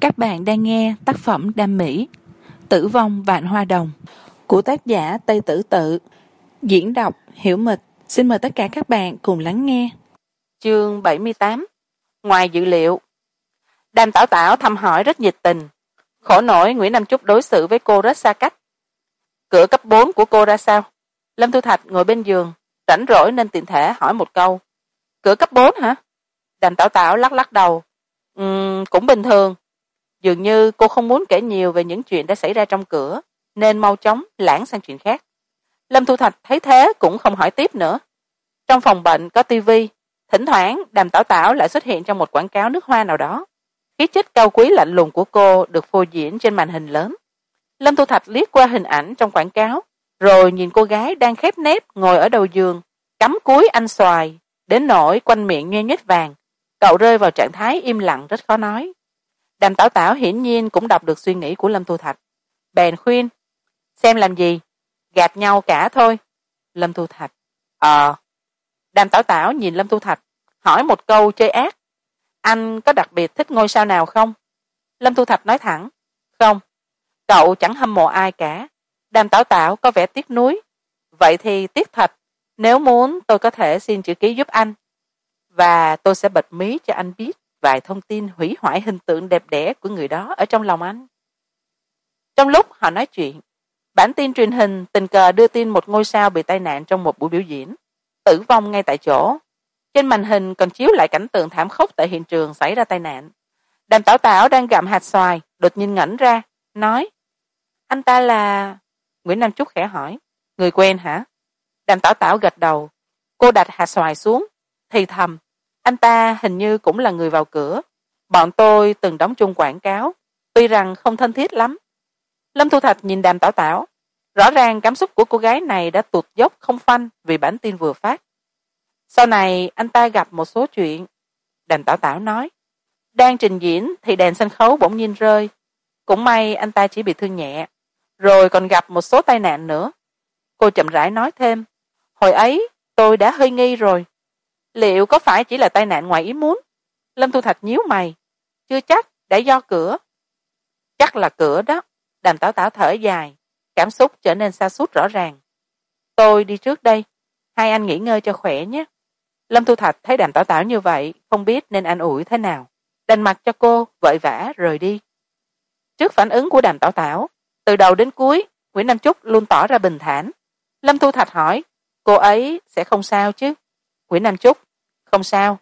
các bạn đang nghe tác phẩm đam mỹ, tử vong vạn hoa đồng, của tác giả tây tử tự. Diễn đọc hiểu mịch. Xin mời tất cả các bạn cùng lắng nghe. Chương bảy mươi tám, ngoài dự liệu. Đàm tảo tảo thăm hỏi rất nhiệt tình. Khổ nổi nguyễn nam trúc đối xử với cô rất xa cách. Cửa cấp bốn của cô ra sao? Lâm thu thạch ngồi bên giường, rảnh rỗi nên tiện thể hỏi một câu. Cửa cấp bốn hả? Đàm tảo tảo lắc lắc đầu. Ừ cũng bình thường dường như cô không muốn kể nhiều về những chuyện đã xảy ra trong cửa, nên mau chóng lãng sang chuyện khác. Lâm thu thạch thấy thế cũng không hỏi tiếp nữa. Trong phòng bệnh có tivi thỉnh thoảng đàm tảo tảo lại xuất hiện trong một quảng cáo nước hoa nào đó. Khí chất cao quý lạnh lùng của cô được phô diễn trên màn hình lớn. Lâm thu thạch liếc qua hình ảnh trong quảng cáo, rồi nhìn cô gái đang khép nép ngồi ở đầu giường, cắm cúi anh xoài, đến nỗi quanh miệng nhoe nhếch vàng. Cậu rơi vào trạng thái im lặng, rất khó nói đàm tảo tảo hiển nhiên cũng đọc được suy nghĩ của lâm thu thạch. Bèn khuyên, xem làm gì? Gạt nhau cả thôi. Lâm thu thạch ờ. Đàm tảo tảo nhìn lâm thu thạch, hỏi một câu chơi ác, anh có đặc biệt thích ngôi sao nào không? Lâm thu thạch nói thẳng, không, cậu chẳng hâm mộ ai cả. Đàm tảo tảo có vẻ tiếc nuối. Vậy thì tiếc thật, nếu muốn tôi có thể xin chữ ký giúp anh, và tôi sẽ bật mí cho anh biết vài thông tin hủy hoại hình tượng đẹp đẽ của người đó ở trong lòng anh. Trong lúc họ nói chuyện, bản tin truyền hình tình cờ đưa tin một ngôi sao bị tai nạn trong một buổi biểu diễn, tử vong ngay tại chỗ. Trên màn hình còn chiếu lại cảnh tượng thảm khốc tại hiện trường xảy ra tai nạn. Đàm tảo tảo đang gặm hạt xoài, đột nhiên ngẩng ra, nói, anh ta là nguyễn nam trúc khẽ hỏi, người quen hả? Đàm tảo tảo gật đầu, cô đặt hạt xoài xuống, thì thầm anh ta hình như cũng là người vào cửa. Bọn tôi từng đóng chung quảng cáo. Tuy rằng không thân thiết lắm. Lâm thu thạch nhìn đàm tảo tảo. Rõ ràng cảm xúc của cô gái này đã tụt dốc không phanh vì bản tin vừa phát. Sau này, anh ta gặp một số chuyện. Đàm tảo tảo nói, đang trình diễn thì đèn sân khấu bỗng nhiên rơi. Cũng may anh ta chỉ bị thương nhẹ. Rồi còn gặp một số tai nạn nữa. Cô chậm rãi nói thêm, hồi ấy tôi đã hơi nghi rồi liệu có phải chỉ là tai nạn ngoài ý muốn? Lâm thu thạch nhíu mày. Chưa chắc, đã do cửa. Chắc là cửa đó. Đàm tảo tảo thở dài. Cảm xúc trở nên xa suốt rõ ràng. Tôi đi trước đây. Hai anh nghỉ ngơi cho khỏe nhé. Lâm thu thạch thấy đàm tảo tảo như vậy, không biết nên an ủi thế nào. Đành mặt cho cô vội vã rời đi. Trước phản ứng của đàm tảo tảo, từ đầu đến cuối, nguyễn nam trúc luôn tỏ ra bình thản. Lâm thu thạch hỏi, cô ấy sẽ không sao chứ? Nguyễn nam trúc không sao.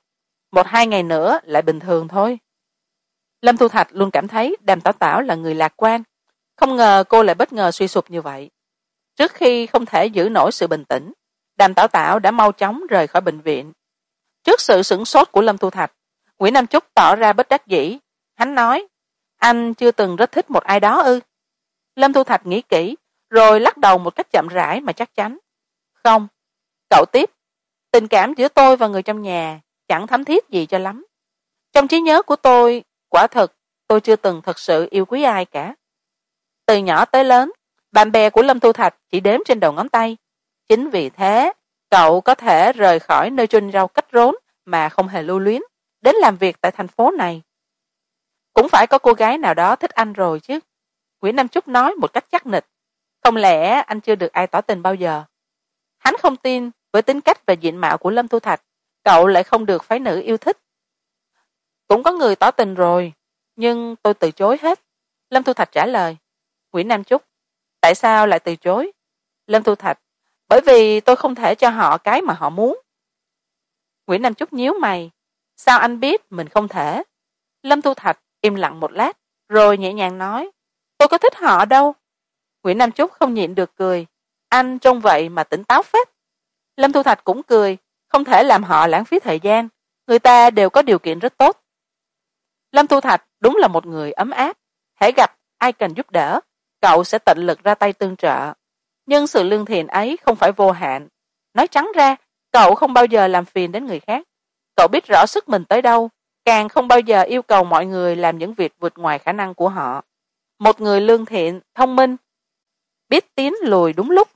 Một hai ngày nữa lại bình thường thôi. Lâm thu thạch luôn cảm thấy đàm tảo tảo là người lạc quan. Không ngờ cô lại bất ngờ suy sụp như vậy. Trước khi không thể giữ nổi sự bình tĩnh, đàm tảo tảo đã mau chóng rời khỏi bệnh viện. Trước sự sửng sốt của lâm thu thạch, nguyễn nam trúc tỏ ra bất đắc dĩ. Hắn nói, anh chưa từng rất thích một ai đó ư? Lâm thu thạch nghĩ kỹ, rồi lắc đầu một cách chậm rãi mà chắc chắn. Không, cậu tiếp tình cảm giữa tôi và người trong nhà chẳng thấm thiết gì cho lắm. Trong trí nhớ của tôi, quả thực tôi chưa từng thật sự yêu quý ai cả. Từ nhỏ tới lớn, bạn bè của lâm thu thạch chỉ đếm trên đầu ngón tay. Chính vì thế, cậu có thể rời khỏi nơi chôn rau cách rốn mà không hề lưu luyến, đến làm việc tại thành phố này. Cũng phải có cô gái nào đó thích anh rồi chứ. Nguyễn nam trúc nói một cách chắc nịch. Không lẽ anh chưa được ai tỏ tình bao giờ? Hắn không tin với tính cách và diện mạo của lâm thu thạch, cậu lại không được phái nữ yêu thích. Cũng có người tỏ tình rồi, nhưng tôi từ chối hết. Lâm thu thạch trả lời nguyễn nam trúc tại sao lại từ chối? Lâm thu thạch, bởi vì tôi không thể cho họ cái mà họ muốn. Nguyễn nam trúc nhíu mày, sao anh biết mình không thể? Lâm thu thạch im lặng một lát, rồi nhẹ nhàng nói, tôi có thích họ đâu. Nguyễn nam trúc không nhịn được cười, anh trông vậy mà tỉnh táo phết lâm thu thạch cũng cười, không thể làm họ lãng phí thời gian, người ta đều có điều kiện rất tốt. Lâm thu thạch đúng là một người ấm áp hãy gặp ai cần giúp đỡ, cậu sẽ tận lực ra tay tương trợ. Nhưng sự lương thiện ấy không phải vô hạn. Nói trắng ra, cậu không bao giờ làm phiền đến người khác. Cậu biết rõ sức mình tới đâu, càng không bao giờ yêu cầu mọi người làm những việc vượt ngoài khả năng của họ. Một người lương thiện, thông minh, biết tiến lùi đúng lúc,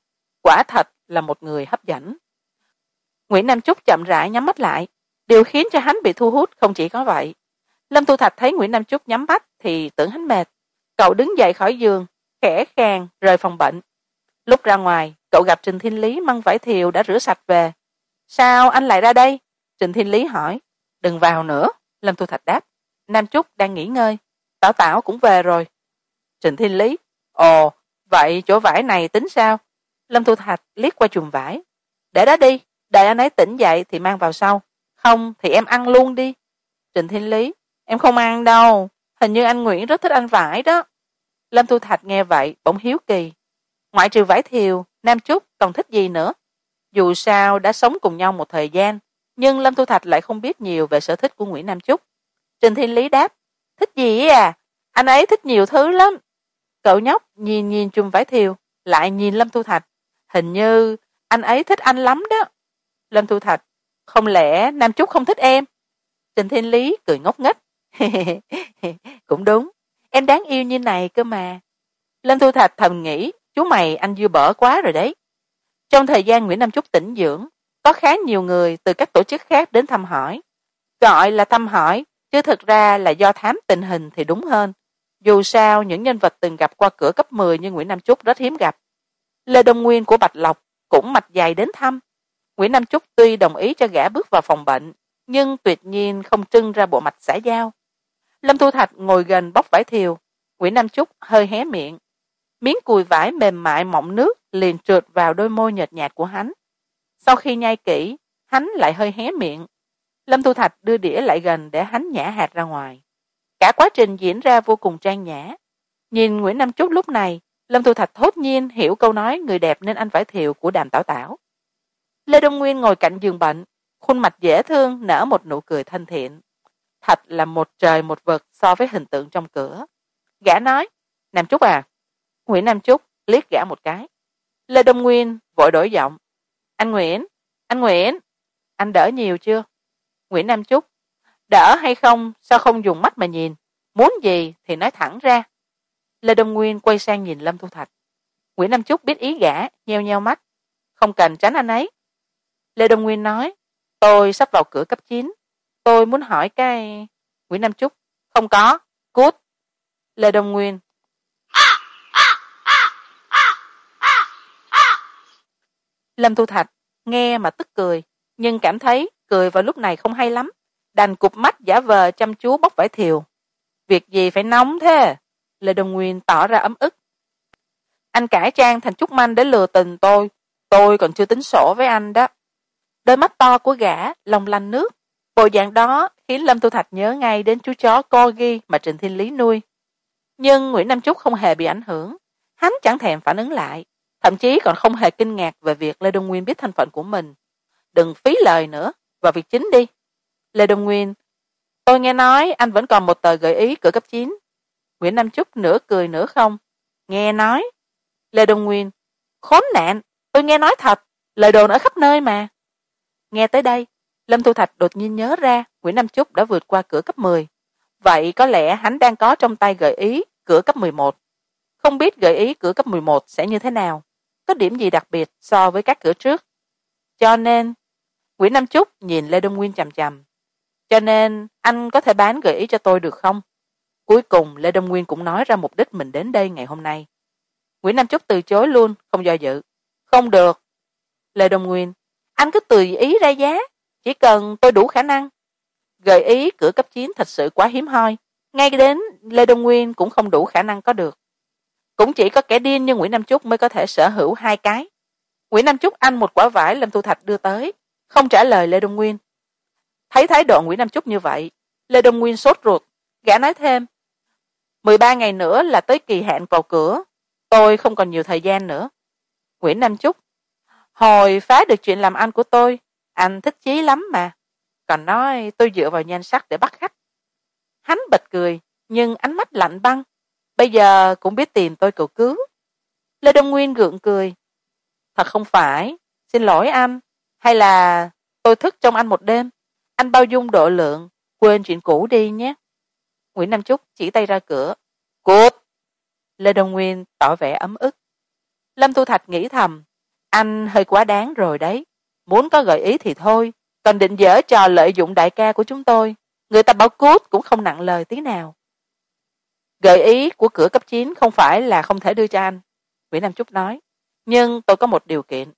quả thật là một người hấp dẫn nguyễn nam trúc chậm rãi nhắm mắt lại. Điều khiến cho hắn bị thu hút không chỉ có vậy. Lâm thu thạch thấy nguyễn nam trúc nhắm mắt thì tưởng hắn mệt. Cậu đứng dậy khỏi giường, khẽ khàng rời phòng bệnh. Lúc ra ngoài, cậu gặp trình thiên lý mang vải thiều đã rửa sạch về. Sao anh lại ra đây? Trình thiên lý hỏi. Đừng vào nữa, lâm thu thạch đáp. Nam trúc đang nghỉ ngơi. Tảo tảo cũng về rồi. Trình thiên lý. Ồ, vậy chỗ vải này tính sao? Lâm thu thạch liếc qua chùm vải. Để đó đi đợi anh ấy tỉnh dậy thì mang vào sau. Không, thì em ăn luôn đi. Trình thiên lý, em không ăn đâu. Hình như anh nguyễn rất thích ăn vải đó. Lâm thu thạch nghe vậy, bỗng hiếu kỳ. Ngoại trừ vải thiều, nam trúc còn thích gì nữa? Dù sao, đã sống cùng nhau một thời gian, nhưng lâm thu thạch lại không biết nhiều về sở thích của nguyễn nam trúc trình thiên lý đáp, thích gì à? Anh ấy thích nhiều thứ lắm. Cậu nhóc nhìn nhìn chùm vải thiều, lại nhìn lâm thu thạch. Hình như anh ấy thích anh lắm đó lâm thu thạch, không lẽ nam trúc không thích em? Trình thiên lý cười ngốc nghếch. Cũng đúng, em đáng yêu như này cơ mà. Lâm thu thạch thầm nghĩ, chú mày anh dư bở quá rồi đấy. Trong thời gian nguyễn nam trúc tĩnh dưỡng, có khá nhiều người từ các tổ chức khác đến thăm hỏi. Gọi là thăm hỏi, chứ thực ra là do thám tình hình thì đúng hơn. Dù sao, những nhân vật từng gặp qua cửa cấp mười như nguyễn nam trúc rất hiếm gặp. Lê đông nguyên của bạch lộc cũng mạch dài đến thăm nguyễn nam trúc tuy đồng ý cho gã bước vào phòng bệnh, nhưng tuyệt nhiên không trưng ra bộ mạch xã giao. Lâm thu thạch ngồi gần bóc vải thiều nguyễn nam trúc hơi hé miệng. Miếng cùi vải mềm mại mọng nước liền trượt vào đôi môi nhợt nhạt của hắn. Sau khi nhai kỹ, hắn lại hơi hé miệng. Lâm thu thạch đưa đĩa lại gần để hắn nhả hạt ra ngoài. Cả quá trình diễn ra vô cùng trang nhã. Nhìn nguyễn nam trúc lúc này, lâm thu thạch thốt nhiên hiểu câu nói người đẹp nên anh vải thiều của đàm tảo tảo lê đông nguyên ngồi cạnh giường bệnh, khuôn mặt dễ thương nở một nụ cười thân thiện. Thật là một trời một vực so với hình tượng trong cửa. Gã nói, nam trúc à nguyễn nam trúc liếc gã một cái. Lê đông nguyên vội đổi giọng, anh nguyễn anh nguyễn, anh đỡ nhiều chưa? Nguyễn nam trúc, đỡ hay không, sao không dùng mắt mà nhìn? Muốn gì thì nói thẳng ra. Lê đông nguyên quay sang nhìn lâm thu thạch. Nguyễn nam trúc biết ý gã, nheo nheo mắt. Không cần tránh anh ấy lê đông nguyên nói, tôi sắp vào cửa cấp chín. Tôi muốn hỏi cái nguyễn nam trúc không có. Cút. Lê đông nguyên lâm thu thạch nghe mà tức cười, nhưng cảm thấy cười vào lúc này không hay lắm. Đành cụp mắt giả vờ chăm chú bóc vải thiều. Việc gì phải nóng thế? Lê đông nguyên tỏ ra ấm ức. Anh cải trang thành trúc manh để lừa tình tôi. Tôi còn chưa tính sổ với anh đó đôi mắt to của gã long lanh nước. Bộ dạng đó khiến lâm Tu thạch nhớ ngay đến chú chó co ghi mà trịnh thiên lý nuôi. Nhưng nguyễn nam trúc không hề bị ảnh hưởng. Hắn chẳng thèm phản ứng lại. Thậm chí còn không hề kinh ngạc về việc lê đông nguyên biết thân phận của mình. Đừng phí lời nữa, vào việc chính đi. Lê đông nguyên, tôi nghe nói anh vẫn còn một tờ gợi ý cửa cấp chín. Nguyễn nam trúc nửa cười nửa không. Nghe nói. Lê đông nguyên, khốn nạn, tôi nghe nói thật, lời đồn ở khắp nơi mà nghe tới đây, lâm thu thạch đột nhiên nhớ ra nguyễn nam Chúc đã vượt qua cửa cấp mười. Vậy có lẽ hắn đang có trong tay gợi ý cửa cấp mười một. Không biết gợi ý cửa cấp mười một sẽ như thế nào, có điểm gì đặc biệt so với các cửa trước. Cho nên, nguyễn nam Chúc nhìn lê đông nguyên chằm chằm. Cho nên, anh có thể bán gợi ý cho tôi được không? Cuối cùng, lê đông nguyên cũng nói ra mục đích mình đến đây ngày hôm nay. Nguyễn nam Chúc từ chối luôn, không do dự. Không được. Lê đông nguyên anh cứ tùy ý ra giá, chỉ cần tôi đủ khả năng. Gợi ý cửa cấp chiến thật sự quá hiếm hoi. Ngay đến lê đông nguyên cũng không đủ khả năng có được. Cũng chỉ có kẻ điên như nguyễn nam trúc mới có thể sở hữu hai cái. Nguyễn nam trúc ăn một quả vải lâm thu thạch đưa tới, không trả lời lê đông nguyên. Thấy thái độ nguyễn nam trúc như vậy, lê đông nguyên sốt ruột, gã nói thêm, mười ba ngày nữa là tới kỳ hạn vào cửa, tôi không còn nhiều thời gian nữa. Nguyễn nam trúc hồi phá được chuyện làm ăn của tôi, anh thích chí lắm mà. Còn nói tôi dựa vào nhan sắc để bắt khách. Hắn bật cười, nhưng ánh mắt lạnh băng. Bây giờ cũng biết tìm tôi cầu cứu. Lê đông nguyên gượng cười. Thật không phải, xin lỗi anh. Hay là tôi thức trong anh một đêm. Anh bao dung độ lượng, quên chuyện cũ đi nhé. Nguyễn nam trúc chỉ tay ra cửa. Cút lê đông nguyên tỏ vẻ ấm ức. Lâm tu thạch nghĩ thầm anh hơi quá đáng rồi đấy. Muốn có gợi ý thì thôi còn định dở trò lợi dụng đại ca của chúng tôi. Người ta bảo cút cũng không nặng lời tí nào. Gợi ý của cửa cấp chín không phải là không thể đưa cho anh, nguyễn nam trúc nói. Nhưng tôi có một điều kiện.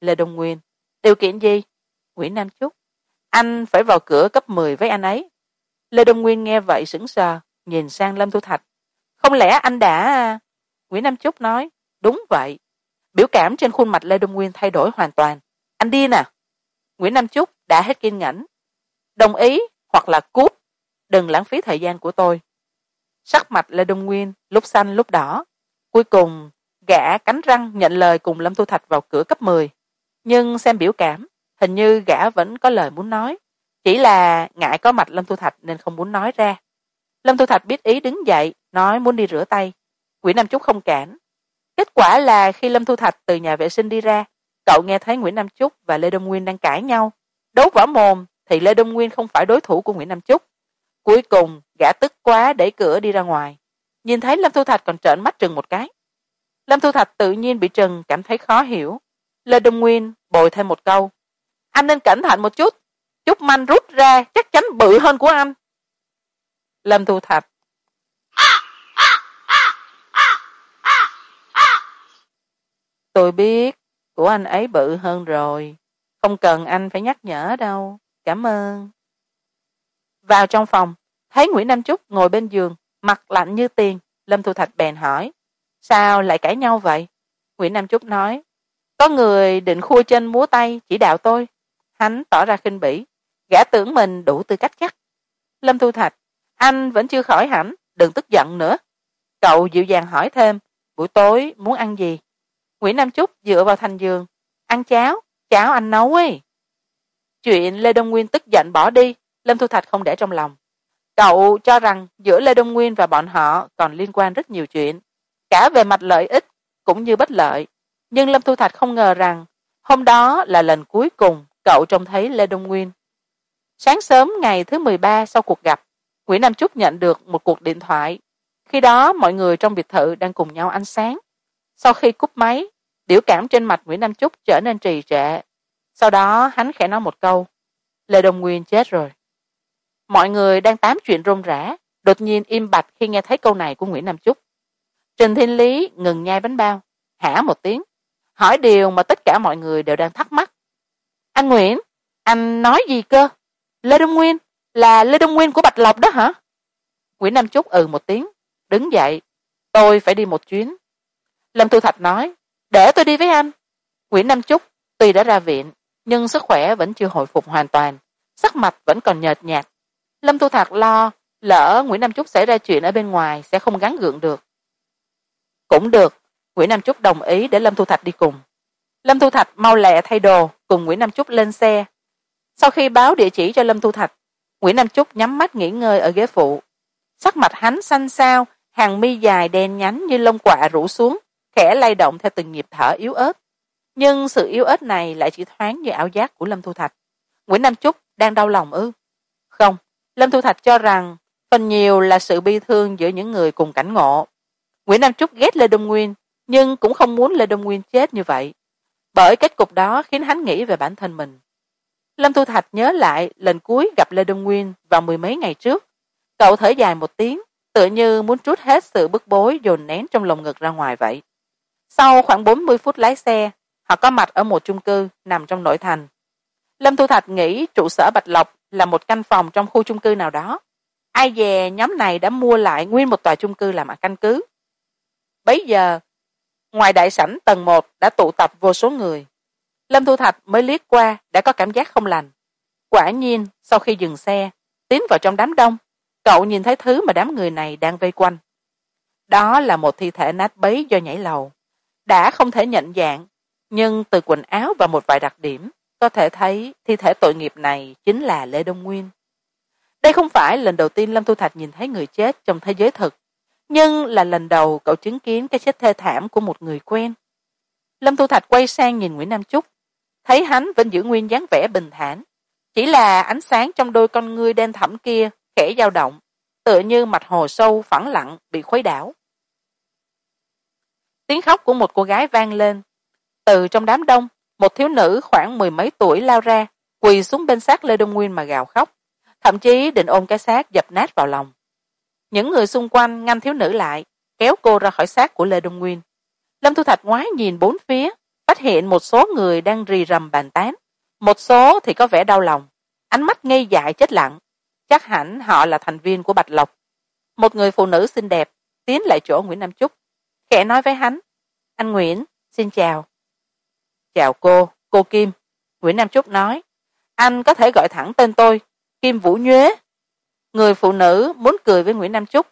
Lê đông nguyên. Điều kiện gì? Nguyễn nam trúc anh phải vào cửa cấp mười với anh ấy. Lê đông nguyên nghe vậy sững sờ, nhìn sang lâm thu thạch. Không lẽ anh đã à? nguyễn nam trúc nói, đúng vậy biểu cảm trên khuôn mặt lê đông nguyên thay đổi hoàn toàn. Anh điên à nguyễn nam trúc đã hết kiên nhẫn. Đồng ý hoặc là cút đừng lãng phí thời gian của tôi. Sắc mặt lê đông nguyên lúc xanh lúc đỏ. Cuối cùng, gã cánh răng nhận lời cùng lâm thu thạch vào cửa cấp mười. Nhưng xem biểu cảm, hình như gã vẫn có lời muốn nói. Chỉ là ngại có mặt lâm thu thạch nên không muốn nói ra. Lâm thu thạch biết ý đứng dậy, nói muốn đi rửa tay. Nguyễn nam trúc không cản kết quả là khi lâm thu thạch từ nhà vệ sinh đi ra, cậu nghe thấy nguyễn nam Chúc và lê đông nguyên đang cãi nhau. Đấu võ mồm thì lê đông nguyên không phải đối thủ của nguyễn nam Chúc. cuối cùng, gã tức quá đẩy cửa đi ra ngoài. Nhìn thấy lâm thu thạch còn trợn mắt trừng một cái. Lâm thu thạch tự nhiên bị trừng, cảm thấy khó hiểu. Lê đông nguyên bồi thêm một câu. Anh nên cẩn thận một chút. Chút manh rút ra, chắc chắn bự hơn của anh. Lâm thu thạch tôi biết, của anh ấy bự hơn rồi. Không cần anh phải nhắc nhở đâu. Cảm ơn. Vào trong phòng, thấy nguyễn nam trúc ngồi bên giường, mặt lạnh như tiền. Lâm thu thạch bèn hỏi, sao lại cãi nhau vậy? Nguyễn nam trúc nói, có người định khua chân múa tay chỉ đạo tôi. Hắn tỏ ra khinh bỉ. Gã tưởng mình đủ tư cách chắc. Lâm thu thạch, anh vẫn chưa khỏi hẳn, đừng tức giận nữa. Cậu dịu dàng hỏi thêm, buổi tối muốn ăn gì? Nguyễn nam trúc dựa vào thành giường, ăn cháo cháo anh nấu ấy. Chuyện lê đông nguyên tức giận bỏ đi, lâm thu thạch không để trong lòng. Cậu cho rằng giữa lê đông nguyên và bọn họ còn liên quan rất nhiều chuyện, cả về mặt lợi ích cũng như bất lợi. Nhưng lâm thu thạch không ngờ rằng hôm đó là lần cuối cùng cậu trông thấy lê đông nguyên. Sáng sớm ngày thứ mười ba sau cuộc gặp nguyễn nam trúc nhận được một cuộc điện thoại. Khi đó mọi người trong biệt thự đang cùng nhau ăn sáng. Sau khi cúp máy biểu cảm trên mặt nguyễn nam trúc trở nên trì trệ. Sau đó, hắn khẽ nói một câu. Lê đông nguyên chết rồi. Mọi người đang tám chuyện rôm rã, đột nhiên im bặt khi nghe thấy câu này của nguyễn nam trúc trình thiên lý ngừng nhai bánh bao, hả một tiếng, hỏi điều mà tất cả mọi người đều đang thắc mắc. Anh nguyễn, anh nói gì cơ? Lê đông nguyên, là lê đông nguyên của bạch lộc đó hả? Nguyễn nam trúc ừ một tiếng, đứng dậy, tôi phải đi một chuyến. Lâm thu thạch nói để tôi đi với anh. Nguyễn nam trúc tuy đã ra viện, nhưng sức khỏe vẫn chưa hồi phục hoàn toàn. Sắc mặt vẫn còn nhợt nhạt. Lâm thu thạch lo lỡ nguyễn nam trúc xảy ra chuyện ở bên ngoài sẽ không gắn gượng được. Cũng được, nguyễn nam trúc đồng ý để lâm thu thạch đi cùng. Lâm thu thạch mau lẹ thay đồ, cùng nguyễn nam trúc lên xe. Sau khi báo địa chỉ cho lâm thu thạch, nguyễn nam trúc nhắm mắt nghỉ ngơi ở ghế phụ. Sắc mặt hắn xanh xao, hàng mi dài đen nhánh như lông quạ rủ xuống khẽ lay động theo từng nhịp thở yếu ớt. Nhưng sự yếu ớt này lại chỉ thoáng như ảo giác của lâm thu thạch. Nguyễn nam Chúc đang đau lòng ư? Không, lâm thu thạch cho rằng phần nhiều là sự bi thương giữa những người cùng cảnh ngộ. Nguyễn nam trúc ghét lê đông nguyên, nhưng cũng không muốn lê đông nguyên chết như vậy, bởi kết cục đó khiến hắn nghĩ về bản thân mình. Lâm thu thạch nhớ lại lần cuối gặp lê đông nguyên vào mười mấy ngày trước. Cậu thở dài một tiếng, tựa như muốn trút hết sự bức bối dồn nén trong lồng ngực ra ngoài vậy sau khoảng bốn mươi phút lái xe, họ có mặt ở một chung cư nằm trong nội thành. Lâm thu thạch nghĩ trụ sở bạch lộc là một căn phòng trong khu chung cư nào đó. Ai dè nhóm này đã mua lại nguyên một tòa chung cư làm căn cứ. Bấy giờ, ngoài đại sảnh tầng một đã tụ tập vô số người. Lâm thu thạch mới liếc qua đã có cảm giác không lành. Quả nhiên, sau khi dừng xe, tiến vào trong đám đông, cậu nhìn thấy thứ mà đám người này đang vây quanh. Đó là một thi thể nát bấy do nhảy lầu đã không thể nhận dạng, nhưng từ quần áo và một vài đặc điểm, có thể thấy thi thể tội nghiệp này chính là lê đông nguyên. Đây không phải lần đầu tiên lâm thu thạch nhìn thấy người chết trong thế giới thực, nhưng là lần đầu cậu chứng kiến cái chết thê thảm của một người quen. Lâm thu thạch quay sang nhìn nguyễn nam trúc thấy hắn vẫn giữ nguyên dáng vẻ bình thản, chỉ là ánh sáng trong đôi con ngươi đen thẳm kia khẽ dao động, tựa như mặt hồ sâu phẳng lặng bị khuấy đảo tiếng khóc của một cô gái vang lên. Từ trong đám đông, một thiếu nữ khoảng mười mấy tuổi lao ra, quỳ xuống bên xác lê đông nguyên mà gào khóc. Thậm chí định ôm cái xác dập nát vào lòng. Những người xung quanh ngăn thiếu nữ lại, kéo cô ra khỏi xác của lê đông nguyên. Lâm thu thạch ngoái nhìn bốn phía, phát hiện một số người đang rì rầm bàn tán. Một số thì có vẻ đau lòng. Ánh mắt ngây dại chết lặng. Chắc hẳn họ là thành viên của bạch lộc. Một người phụ nữ xinh đẹp tiến lại chỗ nguyễn nam trúc khẽ nói với hắn, anh nguyễn, xin chào. Chào cô cô kim. Nguyễn nam trúc nói, anh có thể gọi thẳng tên tôi, kim vũ nhuế. Người phụ nữ muốn cười với nguyễn nam trúc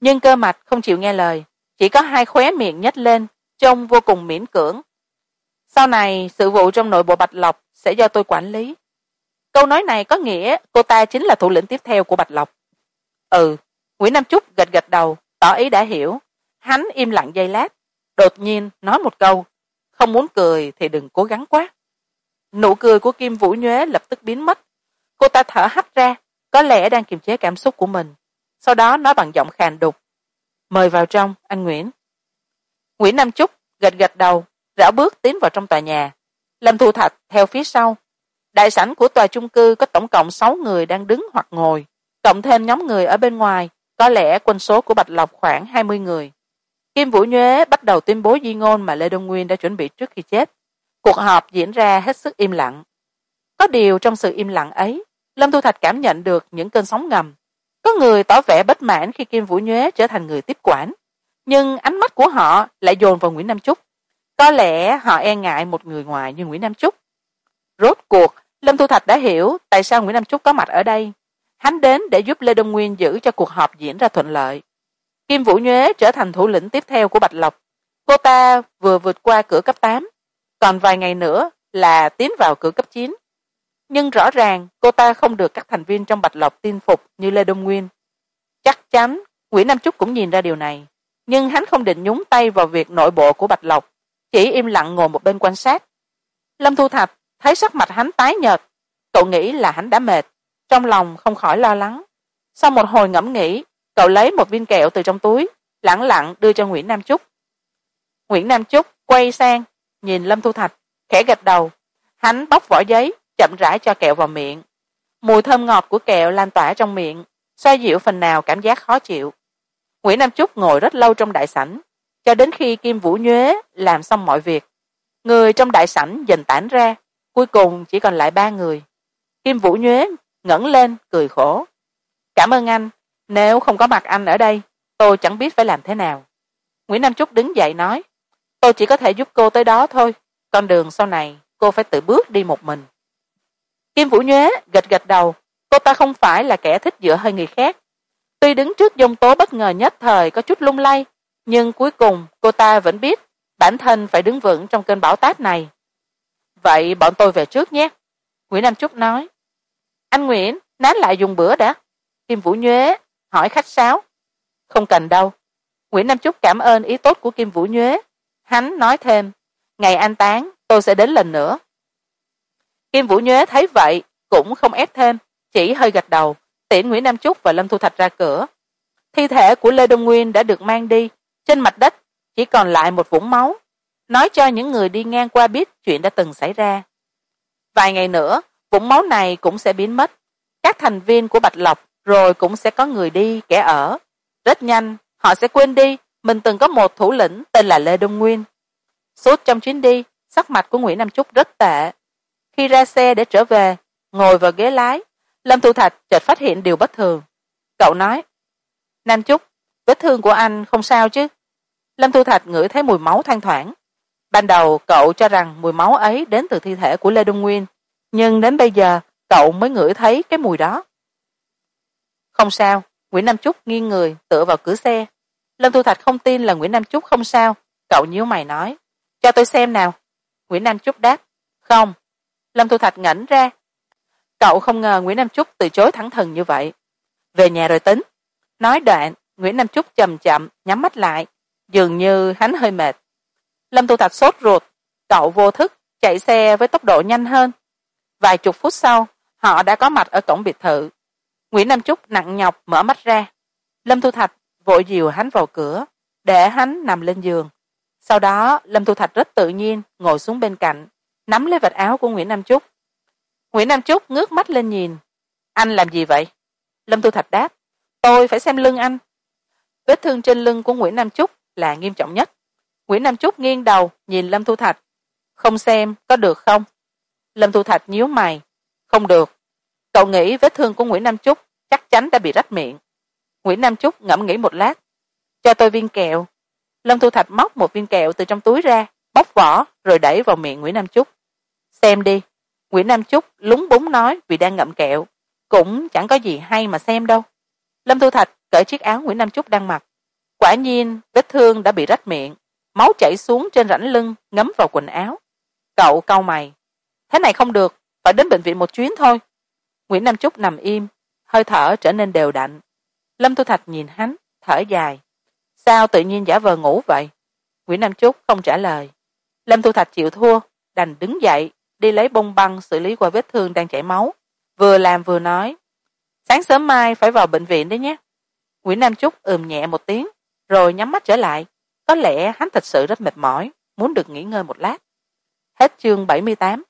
nhưng cơ mặt không chịu nghe lời, chỉ có hai khóe miệng nhếch lên, trông vô cùng miễn cưỡng. Sau này, sự vụ trong nội bộ bạch lộc sẽ do tôi quản lý. Câu nói này có nghĩa cô ta chính là thủ lĩnh tiếp theo của bạch lộc. Ừ nguyễn nam trúc gật gật đầu, tỏ ý đã hiểu hắn im lặng giây lát, đột nhiên nói một câu, không muốn cười thì đừng cố gắng quá. Nụ cười của kim vũ nhuế lập tức biến mất. Cô ta thở hắt ra, có lẽ đang kiềm chế cảm xúc của mình. Sau đó nói bằng giọng khàn đục, mời vào trong, anh nguyễn. Nguyễn nam trúc gật gật đầu, rảo bước tiến vào trong tòa nhà. Lâm thu thạch theo phía sau. Đại sảnh của tòa chung cư có tổng cộng sáu người đang đứng hoặc ngồi, cộng thêm nhóm người ở bên ngoài, có lẽ quân số của bạch lộc khoảng hai mươi người kim vũ nhuế bắt đầu tuyên bố di ngôn mà lê đông nguyên đã chuẩn bị trước khi chết. Cuộc họp diễn ra hết sức im lặng. Có điều trong sự im lặng ấy, lâm thu thạch cảm nhận được những cơn sóng ngầm. Có người tỏ vẻ bất mãn khi kim vũ nhuế trở thành người tiếp quản, nhưng ánh mắt của họ lại dồn vào nguyễn nam trúc có lẽ họ e ngại một người ngoài như nguyễn nam trúc rốt cuộc, lâm thu thạch đã hiểu tại sao nguyễn nam trúc có mặt ở đây. Hắn đến để giúp lê đông nguyên giữ cho cuộc họp diễn ra thuận lợi kim vũ nhuế trở thành thủ lĩnh tiếp theo của bạch lộc. Cô ta vừa vượt qua cửa cấp tám, còn vài ngày nữa là tiến vào cửa cấp chín. Nhưng rõ ràng cô ta không được các thành viên trong bạch lộc tin phục như lê đông nguyên. Chắc chắn nguyễn nam trúc cũng nhìn ra điều này, nhưng hắn không định nhúng tay vào việc nội bộ của bạch lộc, chỉ im lặng ngồi một bên quan sát. Lâm thu thạch thấy sắc mặt hắn tái nhợt, cậu nghĩ là hắn đã mệt, trong lòng không khỏi lo lắng. Sau một hồi ngẫm nghĩ cậu lấy một viên kẹo từ trong túi, lẳng lặng đưa cho nguyễn nam trúc nguyễn nam trúc quay sang nhìn lâm thu thạch, khẽ gật đầu. Hắn bóc vỏ giấy, chậm rãi cho kẹo vào miệng. Mùi thơm ngọt của kẹo lan tỏa trong miệng, xoa dịu phần nào cảm giác khó chịu. Nguyễn nam trúc ngồi rất lâu trong đại sảnh, cho đến khi kim vũ nhuế làm xong mọi việc. Người trong đại sảnh dần tản ra, cuối cùng chỉ còn lại ba người. Kim vũ nhuế ngẩng lên, cười khổ. Cảm ơn anh nếu không có mặt anh ở đây, tôi chẳng biết phải làm thế nào. Nguyễn nam trúc đứng dậy nói, tôi chỉ có thể giúp cô tới đó thôi, con đường sau này cô phải tự bước đi một mình. Kim vũ nhuế gật gật đầu, cô ta không phải là kẻ thích dựa hơi người khác. Tuy đứng trước dông tố bất ngờ nhất thời có chút lung lay, nhưng cuối cùng cô ta vẫn biết bản thân phải đứng vững trong cơn bão táp này. Vậy bọn tôi về trước nhé, nguyễn nam trúc nói. Anh nguyễn, nán lại dùng bữa đã. Kim vũ nhuế hỏi khách sáo. Không cần đâu. Nguyễn nam trúc cảm ơn ý tốt của kim vũ nhuế. Hắn nói thêm, ngày an táng, tôi sẽ đến lần nữa. Kim vũ nhuế thấy vậy, cũng không ép thêm, chỉ hơi gật đầu, tiễn nguyễn nam trúc và lâm thu thạch ra cửa. Thi thể của lê đông nguyên đã được mang đi, trên mặt đất chỉ còn lại một vũng máu, nói cho những người đi ngang qua biết chuyện đã từng xảy ra. Vài ngày nữa, vũng máu này cũng sẽ biến mất. Các thành viên của bạch lộc rồi cũng sẽ có người đi kẻ ở. Rất nhanh, họ sẽ quên đi, mình từng có một thủ lĩnh tên là lê đông nguyên. Suốt trong chuyến đi, sắc mặt của nguyễn nam trúc rất tệ. Khi ra xe để trở về, ngồi vào ghế lái, lâm thu thạch chợt phát hiện điều bất thường. Cậu nói, nam trúc vết thương của anh không sao chứ? Lâm thu thạch ngửi thấy mùi máu thoang thoảng. Ban đầu, cậu cho rằng mùi máu ấy đến từ thi thể của lê đông nguyên, nhưng đến bây giờ, cậu mới ngửi thấy cái mùi đó không sao, nguyễn nam trúc nghiêng người, tựa vào cửa xe. Lâm thu thạch không tin là nguyễn nam trúc không sao. Cậu nhíu mày nói, cho tôi xem nào. Nguyễn nam trúc đáp, không. Lâm thu thạch ngẩng ra. Cậu không ngờ nguyễn nam trúc từ chối thẳng thừng như vậy. Về nhà rồi tính. Nói đoạn, nguyễn nam trúc chậm chậm nhắm mắt lại, dường như hắn hơi mệt. Lâm thu thạch sốt ruột, cậu vô thức chạy xe với tốc độ nhanh hơn. Vài chục phút sau, họ đã có mặt ở cổng biệt thự nguyễn nam trúc nặng nhọc mở mắt ra. Lâm thu thạch vội dìu hắn vào cửa, để hắn nằm lên giường. Sau đó, lâm thu thạch rất tự nhiên ngồi xuống bên cạnh, nắm lấy vạch áo của nguyễn nam trúc. Nguyễn nam trúc ngước mắt lên nhìn. Anh làm gì vậy? Lâm thu thạch đáp. Tôi phải xem lưng anh. Vết thương trên lưng của nguyễn nam trúc là nghiêm trọng nhất. Nguyễn nam trúc nghiêng đầu nhìn lâm thu thạch. Không xem có được không? Lâm thu thạch nhíu mày. Không được cậu nghĩ vết thương của nguyễn nam trúc chắc chắn đã bị rách miệng. Nguyễn nam trúc ngẫm nghĩ một lát. Cho tôi viên kẹo. Lâm thu thạch móc một viên kẹo từ trong túi ra, bóc vỏ, rồi đẩy vào miệng nguyễn nam trúc xem đi. Nguyễn nam trúc lúng búng nói vì đang ngậm kẹo. Cũng chẳng có gì hay mà xem đâu. Lâm thu thạch cởi chiếc áo nguyễn nam trúc đang mặc. Quả nhiên, vết thương đã bị rách miệng. Máu chảy xuống trên rãnh lưng, ngấm vào quần áo. Cậu cau mày. Thế này không được, phải đến bệnh viện một chuyến thôi nguyễn nam trúc nằm im, hơi thở trở nên đều đặn. Lâm thu thạch nhìn hắn, thở dài. Sao tự nhiên giả vờ ngủ vậy? Nguyễn nam trúc không trả lời. Lâm thu thạch chịu thua, đành đứng dậy, đi lấy bông băng xử lý qua vết thương đang chảy máu. Vừa làm vừa nói, sáng sớm mai phải vào bệnh viện đấy nhé. Nguyễn nam trúc ừm nhẹ một tiếng, rồi nhắm mắt trở lại. Có lẽ hắn thật sự rất mệt mỏi, muốn được nghỉ ngơi một lát. Hết chương bảy mươi tám.